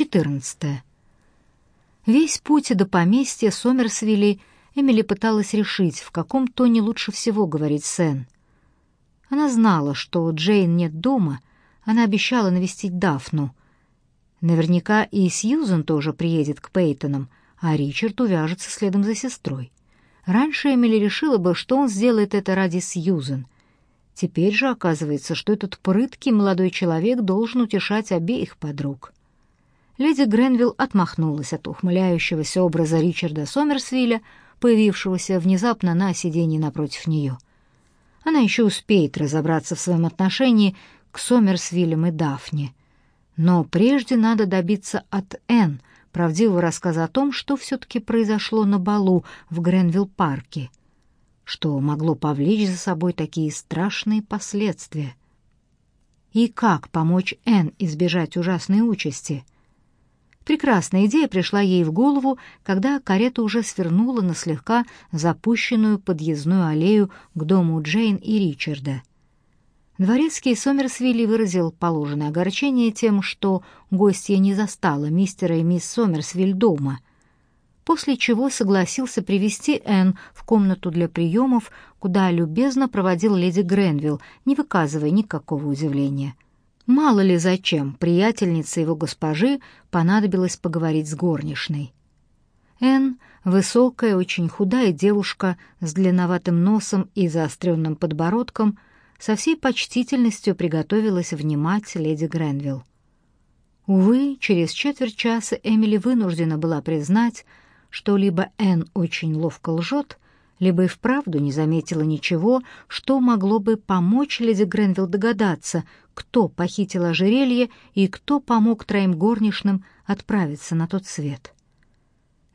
14. Весь путь до поместья Сомерсвилли Эмили пыталась решить, в каком тоне лучше всего говорить Сен. Она знала, что Джейн нет дома, она обещала навестить Дафну. Наверняка и Сьюзен тоже приедет к Пейтонам, а Ричард увяжется следом за сестрой. Раньше Эмили решила бы, что он сделает это ради Сьюзен. Теперь же оказывается, что этот прыткий молодой человек должен утешать обеих подруг. Леди Гренвилл отмахнулась от ухмыляющегося образа Ричарда Сомерсвилля, появившегося внезапно на сиденье напротив нее. Она еще успеет разобраться в своем отношении к Сомерсвиллям и Дафне. Но прежде надо добиться от Энн правдивого рассказа о том, что все-таки произошло на балу в Гренвилл-парке, что могло повлечь за собой такие страшные последствия. И как помочь Энн избежать ужасной участи — Прекрасная идея пришла ей в голову, когда карета уже свернула на слегка запущенную подъездную аллею к дому Джейн и Ричарда. Дворецкий Сомерсвилли выразил положенное огорчение тем, что гостья не застала мистера и мисс Сомерсвиль дома, после чего согласился привести Энн в комнату для приемов, куда любезно проводил леди Гренвилл, не выказывая никакого удивления — Мало ли зачем приятельнице его госпожи понадобилось поговорить с горничной. Эн, высокая, очень худая девушка с длинноватым носом и заостренным подбородком, со всей почтительностью приготовилась внимать леди Гренвилл. Увы, через четверть часа Эмили вынуждена была признать, что либо Эн очень ловко лжет, либо и вправду не заметила ничего, что могло бы помочь леди Гренвилл догадаться, кто похитил ожерелье и кто помог троим горничным отправиться на тот свет.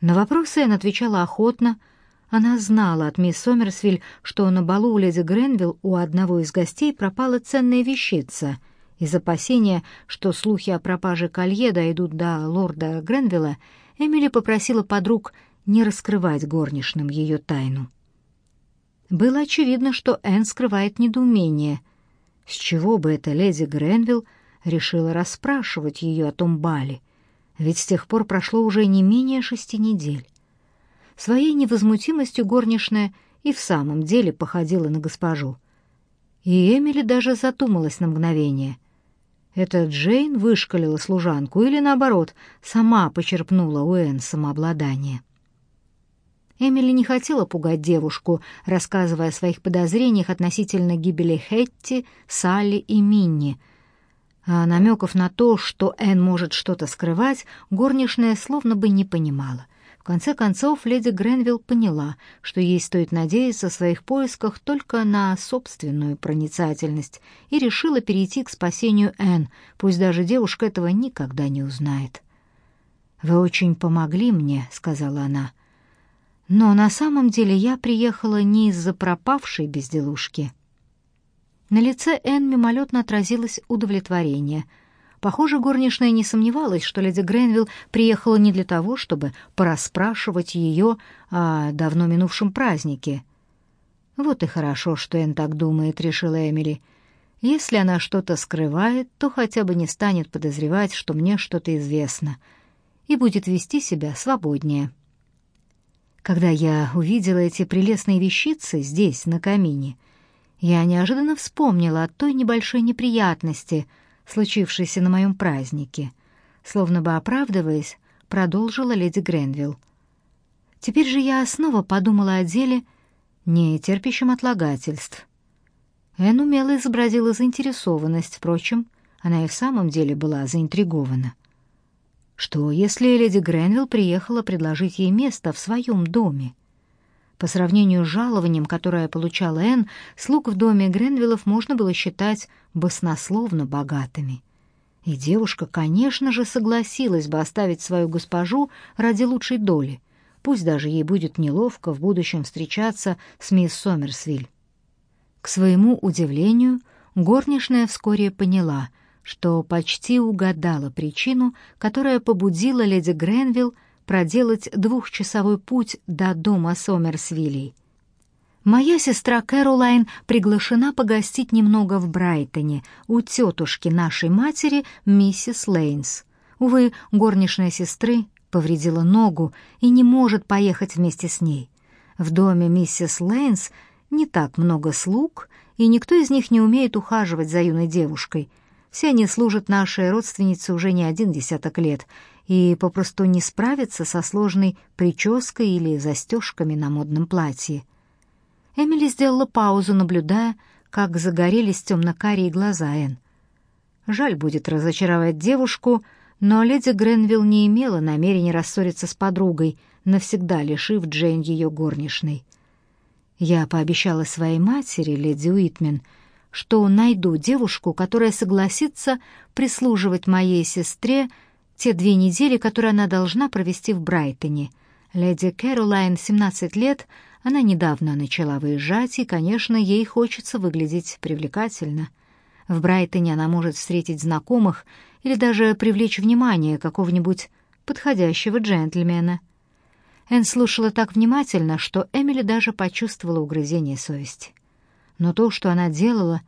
На вопросы Энн отвечала охотно. Она знала от мисс Сомерсвиль, что на балу у леди Гренвилл у одного из гостей пропала ценная вещица. Из опасения, что слухи о пропаже колье дойдут до лорда Гренвилла, Эмили попросила подруг не раскрывать горничным ее тайну. Было очевидно, что Энн скрывает недоумение. С чего бы эта леди Гренвилл решила расспрашивать ее о том бале? Ведь с тех пор прошло уже не менее шести недель. Своей невозмутимостью горничная и в самом деле походила на госпожу. И Эмили даже задумалась на мгновение. Это Джейн вышкалила служанку или, наоборот, сама почерпнула у Энн самообладание. Эмили не хотела пугать девушку, рассказывая о своих подозрениях относительно гибели Хетти, Салли и Минни. А намеков на то, что Энн может что-то скрывать, горничная словно бы не понимала. В конце концов, леди Гренвилл поняла, что ей стоит надеяться в своих поисках только на собственную проницательность, и решила перейти к спасению Энн, пусть даже девушка этого никогда не узнает. «Вы очень помогли мне», — сказала она, — но на самом деле я приехала не из-за пропавшей безделушки. На лице Энн мимолетно отразилось удовлетворение. Похоже, горничная не сомневалась, что леди Гренвилл приехала не для того, чтобы порасспрашивать ее о давно минувшем празднике. «Вот и хорошо, что Энн так думает», — решила Эмили. «Если она что-то скрывает, то хотя бы не станет подозревать, что мне что-то известно, и будет вести себя свободнее». Когда я увидела эти прелестные вещицы здесь, на камине, я неожиданно вспомнила о той небольшой неприятности, случившейся на моем празднике. Словно бы оправдываясь, продолжила леди Гренвилл. Теперь же я снова подумала о деле, не терпящем отлагательств. Эн умело изобразила заинтересованность, впрочем, она и в самом деле была заинтригована. Что, если леди Гренвилл приехала предложить ей место в своем доме? По сравнению с жалованием, которое получала Энн, слуг в доме Гренвиллов можно было считать баснословно богатыми. И девушка, конечно же, согласилась бы оставить свою госпожу ради лучшей доли, пусть даже ей будет неловко в будущем встречаться с мисс Сомерсвиль. К своему удивлению, горничная вскоре поняла — что почти угадала причину, которая побудила леди Гренвилл проделать двухчасовой путь до дома Сомерсвилей. Моя сестра Кэролайн приглашена погостить немного в Брайтоне у тетушки нашей матери, миссис Лейнс. Увы, горничная сестры повредила ногу и не может поехать вместе с ней. В доме миссис Лейнс не так много слуг, и никто из них не умеет ухаживать за юной девушкой. Все они служат нашей родственнице уже не один десяток лет и попросту не справятся со сложной прической или застежками на модном платье. Эмили сделала паузу, наблюдая, как загорелись темно-карие глаза Энн. Жаль будет разочаровать девушку, но леди Гренвилл не имела намерения рассориться с подругой, навсегда лишив Джейн ее горничной. Я пообещала своей матери, леди Уитмен, что найду девушку, которая согласится прислуживать моей сестре те две недели, которые она должна провести в Брайтоне. Леди Кэролайн, 17 лет, она недавно начала выезжать, и, конечно, ей хочется выглядеть привлекательно. В Брайтоне она может встретить знакомых или даже привлечь внимание какого-нибудь подходящего джентльмена. Энн слушала так внимательно, что Эмили даже почувствовала угрызение совести. Но то, что она делала,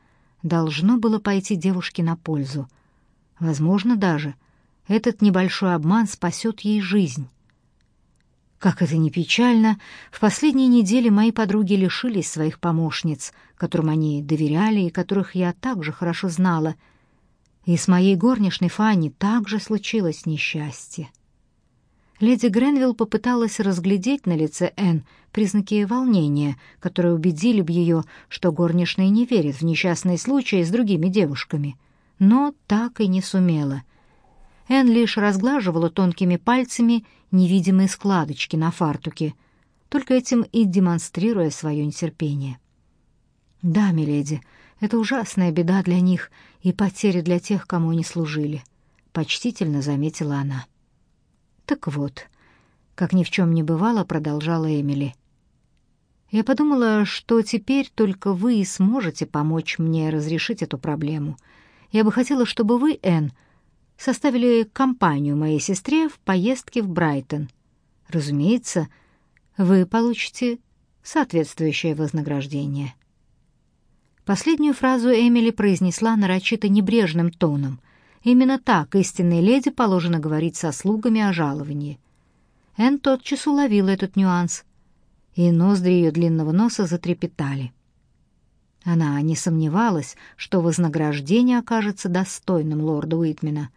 должно было пойти девушке на пользу. Возможно, даже этот небольшой обман спасет ей жизнь. Как это ни печально, в последние недели мои подруги лишились своих помощниц, которым они доверяли и которых я также хорошо знала. И с моей горничной Фанни также случилось несчастье. Леди Гренвилл попыталась разглядеть на лице Энн признаки волнения, которые убедили бы ее, что горничная не верит в несчастные случаи с другими девушками, но так и не сумела. Энн лишь разглаживала тонкими пальцами невидимые складочки на фартуке, только этим и демонстрируя свое нетерпение. «Да, миледи, это ужасная беда для них и потеря для тех, кому они служили», — почтительно заметила она. Так вот, как ни в чем не бывало, продолжала Эмили. Я подумала, что теперь только вы и сможете помочь мне разрешить эту проблему. Я бы хотела, чтобы вы, Энн, составили компанию моей сестре в поездке в Брайтон. Разумеется, вы получите соответствующее вознаграждение. Последнюю фразу Эмили произнесла нарочито небрежным тоном, Именно так истинной леди положено говорить со слугами о жаловании. Энн тотчас уловила этот нюанс, и ноздри ее длинного носа затрепетали. Она не сомневалась, что вознаграждение окажется достойным лорда Уитмена.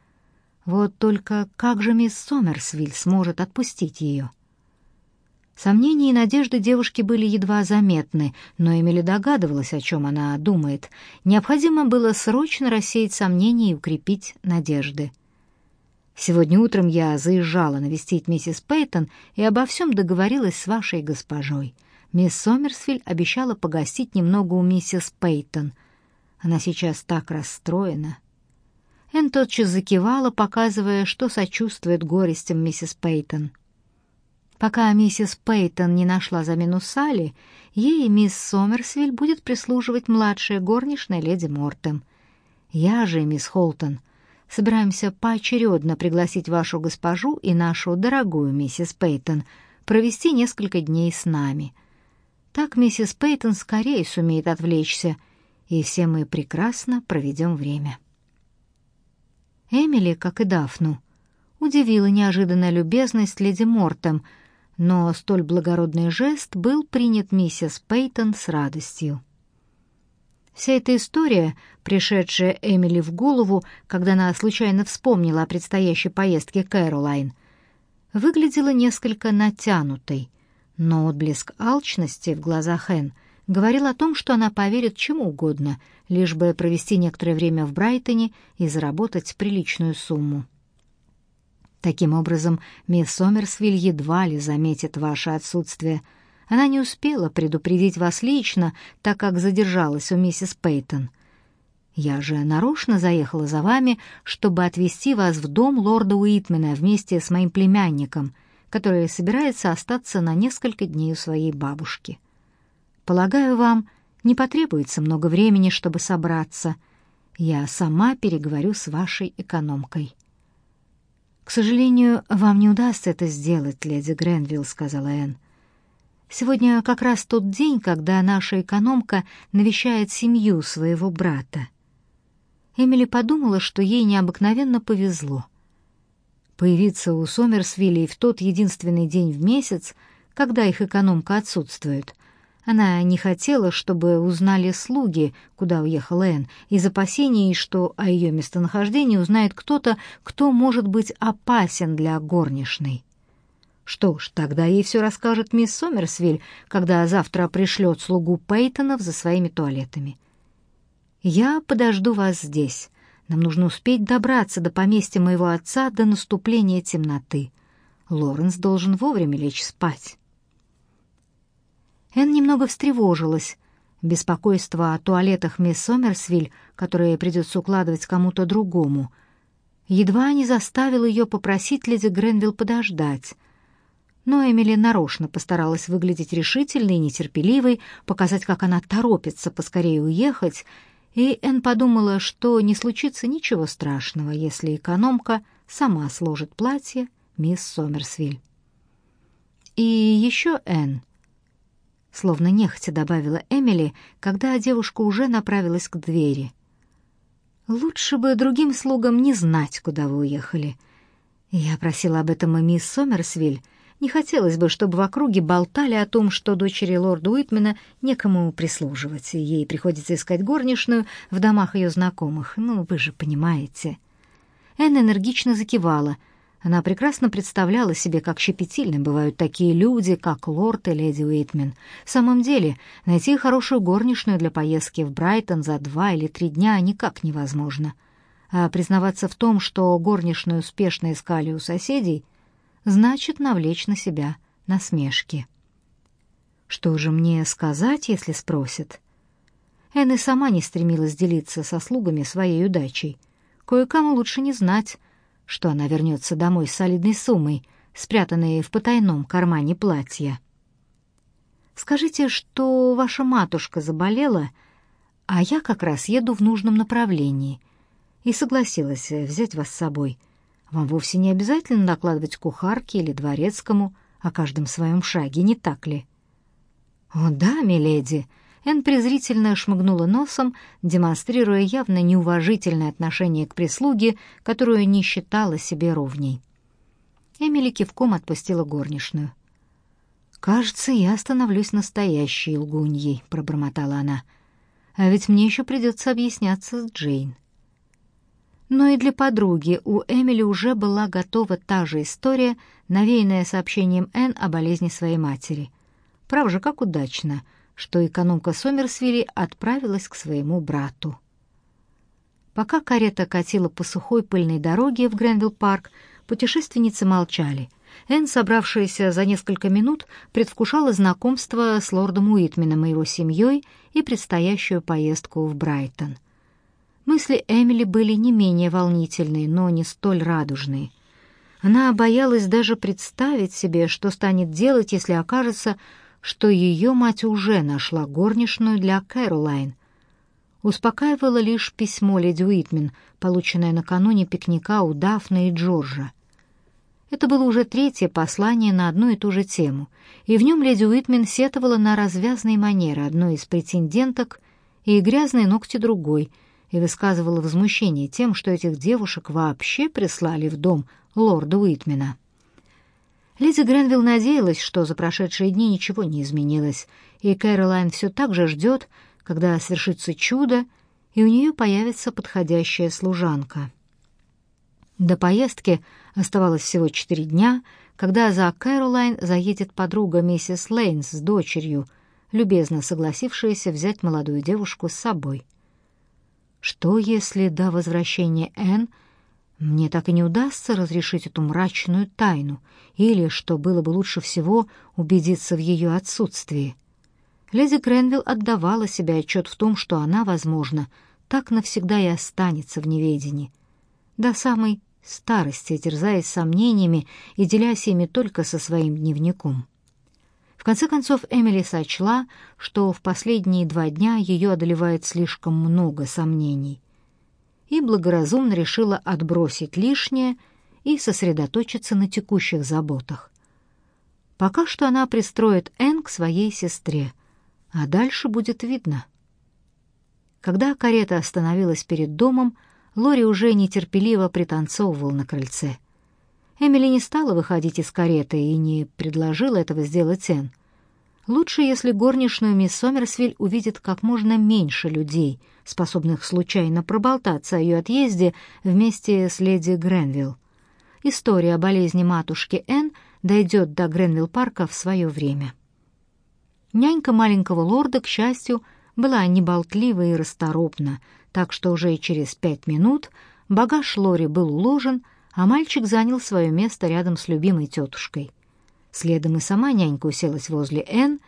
Вот только как же мисс Сомерсвиль сможет отпустить ее? Сомнения и надежды девушки были едва заметны, но Эмили догадывалась, о чем она думает. Необходимо было срочно рассеять сомнения и укрепить надежды. Сегодня утром я заезжала навестить миссис Пейтон и обо всем договорилась с вашей госпожой. Мисс Сомерсвиль обещала погостить немного у миссис Пейтон. Она сейчас так расстроена. Энн тотчас закивала, показывая, что сочувствует горестям миссис Пейтон. Пока миссис Пейтон не нашла замену Салли, ей мисс Сомерсвиль будет прислуживать младшая горничная леди Мортем. Я же, мисс Холтон, собираемся поочередно пригласить вашу госпожу и нашу дорогую миссис Пейтон провести несколько дней с нами. Так миссис Пейтон скорее сумеет отвлечься, и все мы прекрасно проведем время. Эмили, как и Дафну, удивила неожиданная любезность леди Мортем — но столь благородный жест был принят миссис Пейтон с радостью. Вся эта история, пришедшая Эмили в голову, когда она случайно вспомнила о предстоящей поездке Кэролайн, выглядела несколько натянутой, но отблеск алчности в глазах Энн говорил о том, что она поверит чему угодно, лишь бы провести некоторое время в Брайтоне и заработать приличную сумму. Таким образом, мисс Сомерсвиль едва ли заметит ваше отсутствие. Она не успела предупредить вас лично, так как задержалась у миссис Пейтон. Я же нарочно заехала за вами, чтобы отвезти вас в дом лорда Уитмена вместе с моим племянником, который собирается остаться на несколько дней у своей бабушки. Полагаю, вам не потребуется много времени, чтобы собраться. Я сама переговорю с вашей экономкой. «К сожалению, вам не удастся это сделать, леди Гренвилл», — сказала Энн. «Сегодня как раз тот день, когда наша экономка навещает семью своего брата». Эмили подумала, что ей необыкновенно повезло. появиться у Сомерсвилей в тот единственный день в месяц, когда их экономка отсутствует. Она не хотела, чтобы узнали слуги, куда уехала Энн, из опасений, что о ее местонахождении узнает кто-то, кто может быть опасен для горничной. Что ж, тогда ей все расскажет мисс Сомерсвиль, когда завтра пришлет слугу Пейтонов за своими туалетами. «Я подожду вас здесь. Нам нужно успеть добраться до поместья моего отца до наступления темноты. Лоренс должен вовремя лечь спать». Энн немного встревожилась. Беспокойство о туалетах мисс Сомерсвиль, которые придется укладывать кому-то другому, едва не заставил ее попросить леди Гренвилл подождать. Но Эмили нарочно постаралась выглядеть решительной и нетерпеливой, показать, как она торопится поскорее уехать, и Энн подумала, что не случится ничего страшного, если экономка сама сложит платье мисс Сомерсвиль. И еще Энн, словно нехотя добавила Эмили, когда девушка уже направилась к двери. Лучше бы другим слугам не знать, куда вы уехали. Я просила об этом и мисс Сомерсвиль. Не хотелось бы, чтобы в округе болтали о том, что дочери лорда Уитмена некому прислуживать, и ей приходится искать горничную в домах ее знакомых. Ну, вы же понимаете. Энн энергично закивала — она прекрасно представляла себе, как щепетильны бывают такие люди, как лорд и леди Уитмен. В самом деле, найти хорошую горничную для поездки в Брайтон за два или три дня никак невозможно. А признаваться в том, что горничную успешно искали у соседей, значит навлечь на себя насмешки. Что же мне сказать, если спросят? Энн и сама не стремилась делиться со слугами своей удачей. Кое-кому лучше не знать, что она вернется домой с солидной суммой, спрятанной в потайном кармане платья. «Скажите, что ваша матушка заболела, а я как раз еду в нужном направлении и согласилась взять вас с собой. Вам вовсе не обязательно накладывать кухарке или дворецкому о каждом своем шаге, не так ли?» «О да, миледи», Энн презрительно шмыгнула носом, демонстрируя явно неуважительное отношение к прислуге, которую не считала себе ровней. Эмили кивком отпустила горничную. «Кажется, я становлюсь настоящей лгуньей», — пробормотала она. «А ведь мне еще придется объясняться с Джейн». Но и для подруги у Эмили уже была готова та же история, навеянная сообщением Энн о болезни своей матери. Прав же, как удачно — что экономка Сомерсвилли отправилась к своему брату. Пока карета катила по сухой пыльной дороге в Гренвилл-парк, путешественницы молчали. Энн, собравшаяся за несколько минут, предвкушала знакомство с лордом Уитменом и его семьей и предстоящую поездку в Брайтон. Мысли Эмили были не менее волнительные, но не столь радужные. Она боялась даже представить себе, что станет делать, если окажется, что ее мать уже нашла горничную для Кэролайн. Успокаивало лишь письмо леди Уитмен, полученное накануне пикника у Дафны и Джорджа. Это было уже третье послание на одну и ту же тему, и в нем леди Уитмен сетовала на развязные манеры одной из претенденток и грязные ногти другой, и высказывала возмущение тем, что этих девушек вообще прислали в дом лорда Уитмена. Леди Гренвилл надеялась, что за прошедшие дни ничего не изменилось, и Кэролайн все так же ждет, когда свершится чудо, и у нее появится подходящая служанка. До поездки оставалось всего четыре дня, когда за Кэролайн заедет подруга миссис Лейнс с дочерью, любезно согласившаяся взять молодую девушку с собой. Что, если до возвращения Энн мне так и не удастся разрешить эту мрачную тайну, или, что было бы лучше всего, убедиться в ее отсутствии. Леди Гренвилл отдавала себе отчет в том, что она, возможно, так навсегда и останется в неведении. До самой старости, терзаясь сомнениями и делясь ими только со своим дневником. В конце концов, Эмили сочла, что в последние два дня ее одолевает слишком много сомнений — и благоразумно решила отбросить лишнее и сосредоточиться на текущих заботах. Пока что она пристроит Энн к своей сестре, а дальше будет видно. Когда карета остановилась перед домом, Лори уже нетерпеливо пританцовывал на крыльце. Эмили не стала выходить из кареты и не предложила этого сделать Энн. Лучше, если горничную мисс Сомерсвиль увидит как можно меньше людей, способных случайно проболтаться о ее отъезде вместе с леди Гренвилл. История о болезни матушки Энн дойдет до Гренвилл-парка в свое время. Нянька маленького лорда, к счастью, была неболтлива и расторопна, так что уже через пять минут багаж Лори был уложен, а мальчик занял свое место рядом с любимой тетушкой. Следом и сама нянька уселась возле Энн,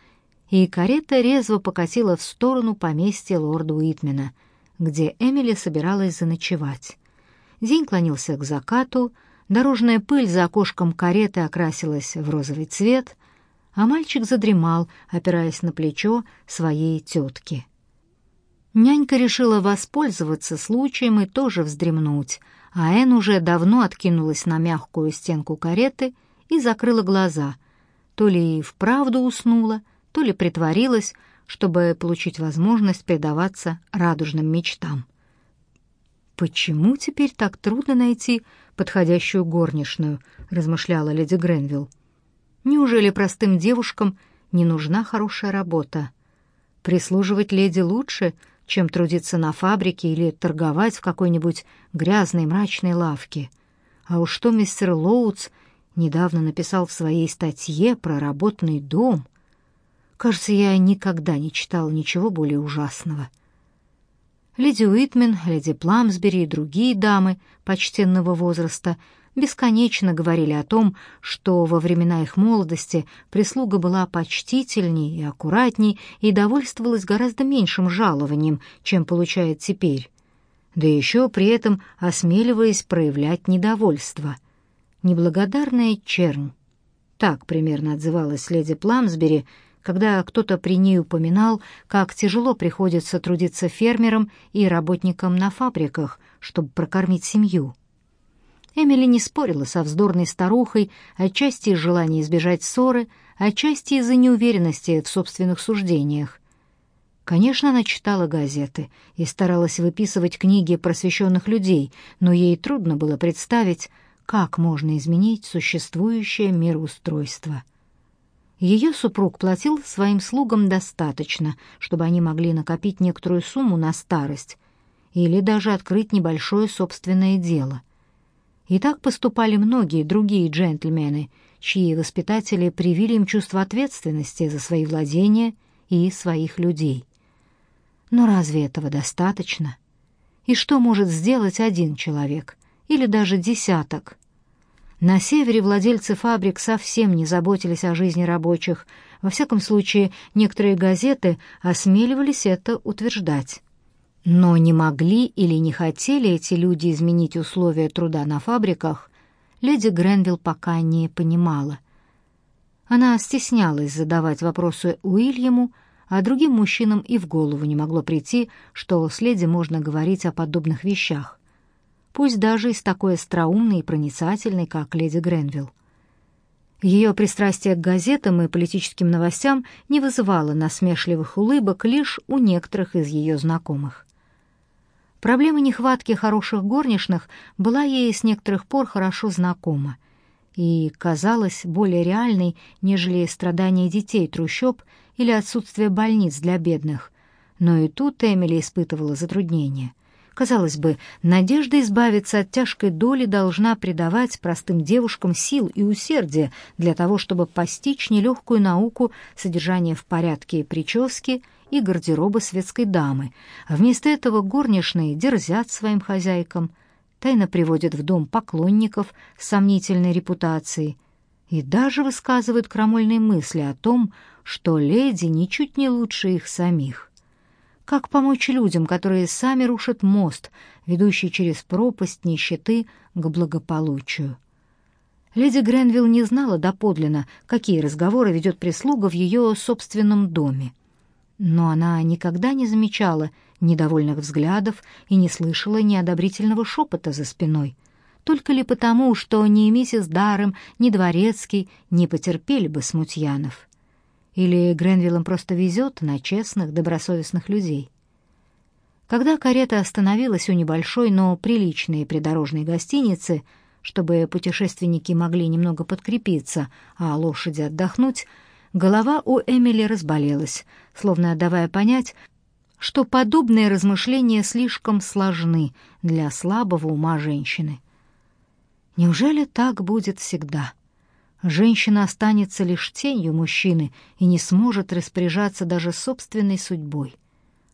и карета резво покатила в сторону поместья лорда Уитмена, где Эмили собиралась заночевать. День клонился к закату, дорожная пыль за окошком кареты окрасилась в розовый цвет, а мальчик задремал, опираясь на плечо своей тетки. Нянька решила воспользоваться случаем и тоже вздремнуть, а Эн уже давно откинулась на мягкую стенку кареты и закрыла глаза. То ли и вправду уснула, то ли притворилась, чтобы получить возможность предаваться радужным мечтам. «Почему теперь так трудно найти подходящую горничную?» — размышляла леди Гренвилл. «Неужели простым девушкам не нужна хорошая работа? Прислуживать леди лучше, чем трудиться на фабрике или торговать в какой-нибудь грязной мрачной лавке. А уж что мистер Лоудс недавно написал в своей статье про работный дом. Кажется, я никогда не читал ничего более ужасного. Леди Уитмен, леди Пламсбери и другие дамы почтенного возраста бесконечно говорили о том, что во времена их молодости прислуга была почтительней и аккуратней и довольствовалась гораздо меньшим жалованием, чем получает теперь, да еще при этом осмеливаясь проявлять недовольство. Неблагодарная чернь. Так примерно отзывалась леди Пламсбери, когда кто-то при ней упоминал, как тяжело приходится трудиться фермерам и работникам на фабриках, чтобы прокормить семью. Эмили не спорила со вздорной старухой, отчасти из желания избежать ссоры, отчасти из-за неуверенности в собственных суждениях. Конечно, она читала газеты и старалась выписывать книги просвещенных людей, но ей трудно было представить, как можно изменить существующее мироустройство. Ее супруг платил своим слугам достаточно, чтобы они могли накопить некоторую сумму на старость или даже открыть небольшое собственное дело — и так поступали многие другие джентльмены, чьи воспитатели привили им чувство ответственности за свои владения и своих людей. Но разве этого достаточно? И что может сделать один человек или даже десяток? На севере владельцы фабрик совсем не заботились о жизни рабочих. Во всяком случае, некоторые газеты осмеливались это утверждать. Но не могли или не хотели эти люди изменить условия труда на фабриках, леди Гренвилл пока не понимала. Она стеснялась задавать вопросы Уильяму, а другим мужчинам и в голову не могло прийти, что с леди можно говорить о подобных вещах, пусть даже и с такой остроумной и проницательной, как леди Гренвилл. Ее пристрастие к газетам и политическим новостям не вызывало насмешливых улыбок лишь у некоторых из ее знакомых. Проблема нехватки хороших горничных была ей с некоторых пор хорошо знакома и казалась более реальной, нежели страдания детей трущоб или отсутствие больниц для бедных. Но и тут Эмили испытывала затруднения. Казалось бы, надежда избавиться от тяжкой доли должна придавать простым девушкам сил и усердия для того, чтобы постичь нелегкую науку содержания в порядке прически и гардероба светской дамы, вместо этого горничные дерзят своим хозяйкам, тайно приводят в дом поклонников с сомнительной репутацией и даже высказывают крамольные мысли о том, что леди ничуть не лучше их самих. Как помочь людям, которые сами рушат мост, ведущий через пропасть нищеты к благополучию? Леди Гренвилл не знала доподлинно, какие разговоры ведет прислуга в ее собственном доме но она никогда не замечала недовольных взглядов и не слышала неодобрительного шепота за спиной. Только ли потому, что ни миссис Даром, ни Дворецкий не потерпели бы смутьянов? Или Гренвиллам просто везет на честных, добросовестных людей? Когда карета остановилась у небольшой, но приличной придорожной гостиницы, чтобы путешественники могли немного подкрепиться, а лошади отдохнуть, голова у Эмили разболелась, словно давая понять, что подобные размышления слишком сложны для слабого ума женщины. Неужели так будет всегда? Женщина останется лишь тенью мужчины и не сможет распоряжаться даже собственной судьбой.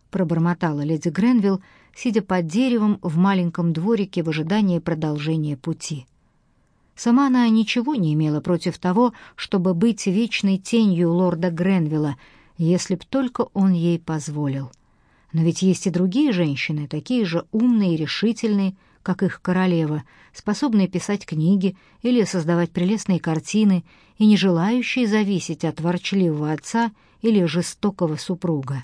Пробормотала леди Гренвилл, сидя под деревом в маленьком дворике в ожидании продолжения пути. Сама она ничего не имела против того, чтобы быть вечной тенью лорда Гренвилла, если б только он ей позволил. Но ведь есть и другие женщины, такие же умные и решительные, как их королева, способные писать книги или создавать прелестные картины и не желающие зависеть от ворчливого отца или жестокого супруга.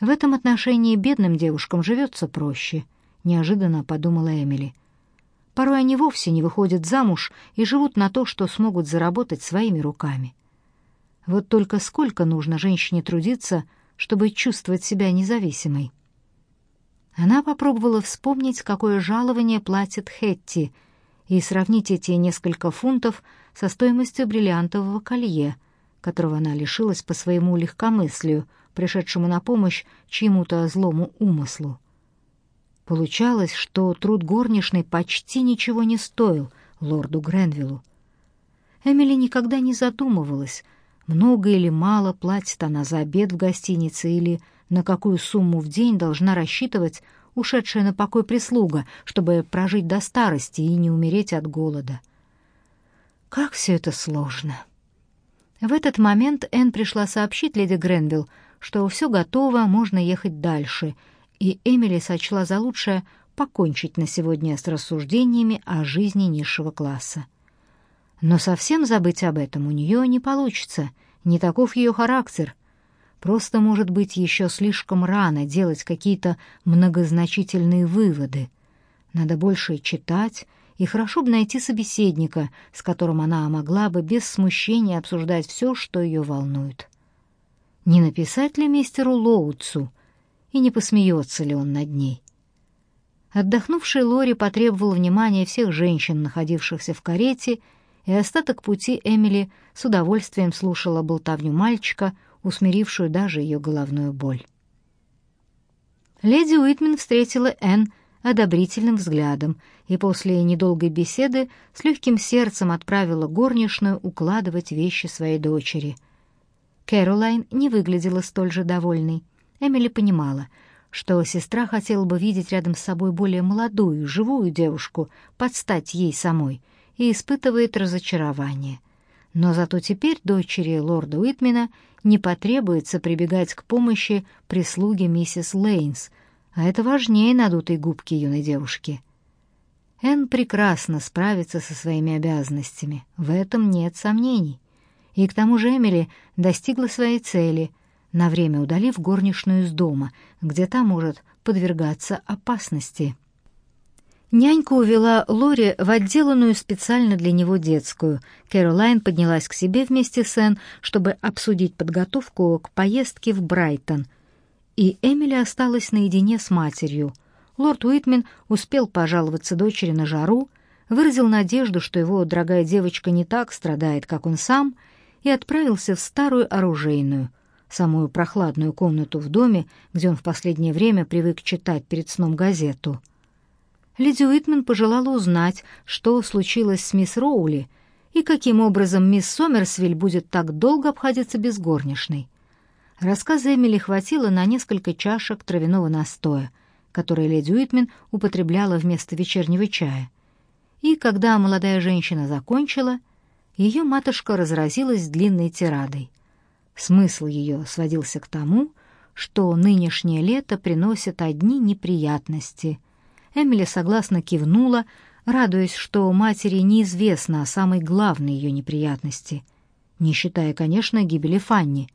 В этом отношении бедным девушкам живется проще, неожиданно подумала Эмили. Порой они вовсе не выходят замуж и живут на то, что смогут заработать своими руками. Вот только сколько нужно женщине трудиться, чтобы чувствовать себя независимой. Она попробовала вспомнить, какое жалование платит Хетти, и сравнить эти несколько фунтов со стоимостью бриллиантового колье, которого она лишилась по своему легкомыслию, пришедшему на помощь чьему-то злому умыслу. Получалось, что труд горничной почти ничего не стоил лорду Гренвиллу. Эмили никогда не задумывалась, много или мало платит она за обед в гостинице или на какую сумму в день должна рассчитывать ушедшая на покой прислуга, чтобы прожить до старости и не умереть от голода. Как все это сложно. В этот момент Энн пришла сообщить леди Гренвилл, что все готово, можно ехать дальше, и Эмили сочла за лучшее покончить на сегодня с рассуждениями о жизни низшего класса. Но совсем забыть об этом у нее не получится, не таков ее характер. Просто, может быть, еще слишком рано делать какие-то многозначительные выводы. Надо больше читать, и хорошо бы найти собеседника, с которым она могла бы без смущения обсуждать все, что ее волнует. Не написать ли мистеру Лоуцу, и не посмеется ли он над ней? Отдохнувший Лори потребовал внимания всех женщин, находившихся в карете, и остаток пути Эмили с удовольствием слушала болтовню мальчика, усмирившую даже ее головную боль. Леди Уитмен встретила Энн одобрительным взглядом и после недолгой беседы с легким сердцем отправила горничную укладывать вещи своей дочери — Кэролайн не выглядела столь же довольной. Эмили понимала, что сестра хотела бы видеть рядом с собой более молодую, живую девушку, под стать ей самой, и испытывает разочарование. Но зато теперь дочери лорда Уитмена не потребуется прибегать к помощи прислуги миссис Лейнс, а это важнее надутой губки юной девушки. Энн прекрасно справится со своими обязанностями, в этом нет сомнений. И к тому же Эмили достигла своей цели, на время удалив горничную из дома, где та может подвергаться опасности. Нянька увела Лори в отделанную специально для него детскую. Кэролайн поднялась к себе вместе с Энн, чтобы обсудить подготовку к поездке в Брайтон. И Эмили осталась наедине с матерью. Лорд Уитмен успел пожаловаться дочери на жару, выразил надежду, что его дорогая девочка не так страдает, как он сам — и отправился в старую оружейную, самую прохладную комнату в доме, где он в последнее время привык читать перед сном газету. Леди Уитмен пожелала узнать, что случилось с мисс Роули и каким образом мисс Сомерсвиль будет так долго обходиться без горничной. Рассказа Эмили хватило на несколько чашек травяного настоя, который леди Уитмен употребляла вместо вечернего чая. И когда молодая женщина закончила — ее матушка разразилась длинной тирадой. Смысл ее сводился к тому, что нынешнее лето приносит одни неприятности. Эмили согласно кивнула, радуясь, что матери неизвестно о самой главной ее неприятности, не считая, конечно, гибели Фанни.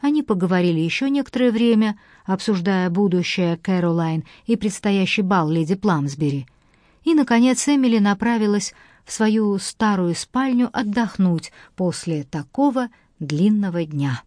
Они поговорили еще некоторое время, обсуждая будущее Кэролайн и предстоящий бал леди Пламсбери. И, наконец, Эмили направилась в свою старую спальню отдохнуть после такого длинного дня.